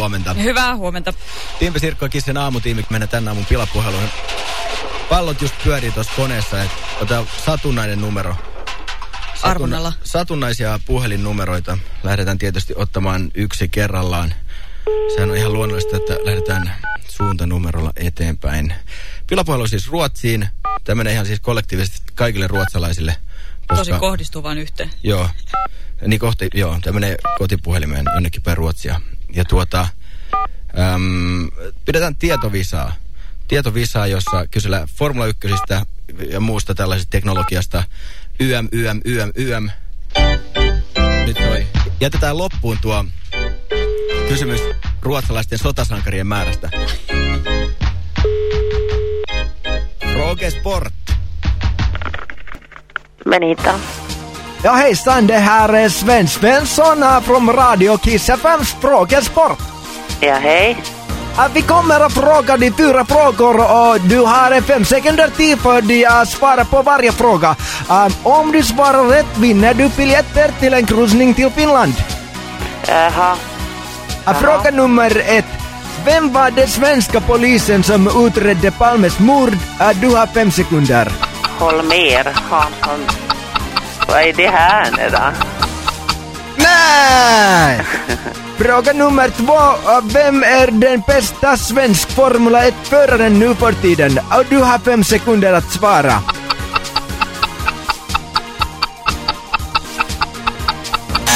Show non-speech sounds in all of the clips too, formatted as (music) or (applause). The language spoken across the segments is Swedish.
huomenta. Hyvää huomenta. Timpe Sirkko Kissen aamutiimi mennä tänne aamun pilapuheluun. Pallot just pyörii tuossa koneessa, että ota satunnainen numero. Arvonnalla. Satunnaisia puhelinnumeroita lähdetään tietysti ottamaan yksi kerrallaan. Sehän on ihan luonnollista, että lähdetään suuntanumerolla eteenpäin. Pilapuhelu siis Ruotsiin. Tämä menee ihan siis kollektiivisesti kaikille ruotsalaisille. Koska, Tosi kohdistuu vain yhteen. Joo. Niin kohti, joo, tämä menee kotipuhelimeen jonnekin päin Ruotsia. Ja tuota, äm, pidetään tietovisaa. Tietovisaa, jossa kysellään Formula 1 ja muusta tällaisesta teknologiasta. YM, YM, YM, YM. Nyt toi. Jätetään loppuun tuo kysymys ruotsalaisten sotasankarien määrästä. Roge Sport. Benita. Ja hejsan, det här är Sven Svensson från Radio Kiss FM Frågesport. Ja, hej. Vi kommer att fråga dig fyra frågor och du har fem sekunder tid för dig att svara på varje fråga. Om du svarar rätt vinner du biljetter till en cruisning till Finland. Jaha. Fråga nummer ett. Vem var den svenska polisen som utredde Palmes mord? Du har fem sekunder. Holmer Hansson. Vad är det här nu då? Nej! (laughs) Fråga nummer två. Vem är den bästa svensk Formula 1-föraren nu för tiden? Du har fem sekunder att svara.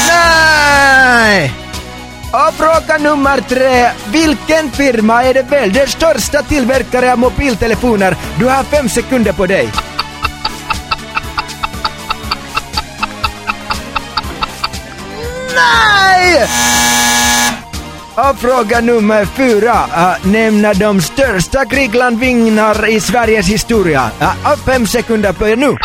Nej! Och fråga nummer tre. Vilken firma är det väl den största tillverkare av mobiltelefoner? Du har fem sekunder på dig. Nej! Och fråga nummer fyra. Eh, uh, nämna de största krigslandvingarna i Sveriges historia. Uh, fem sekunder på er nu.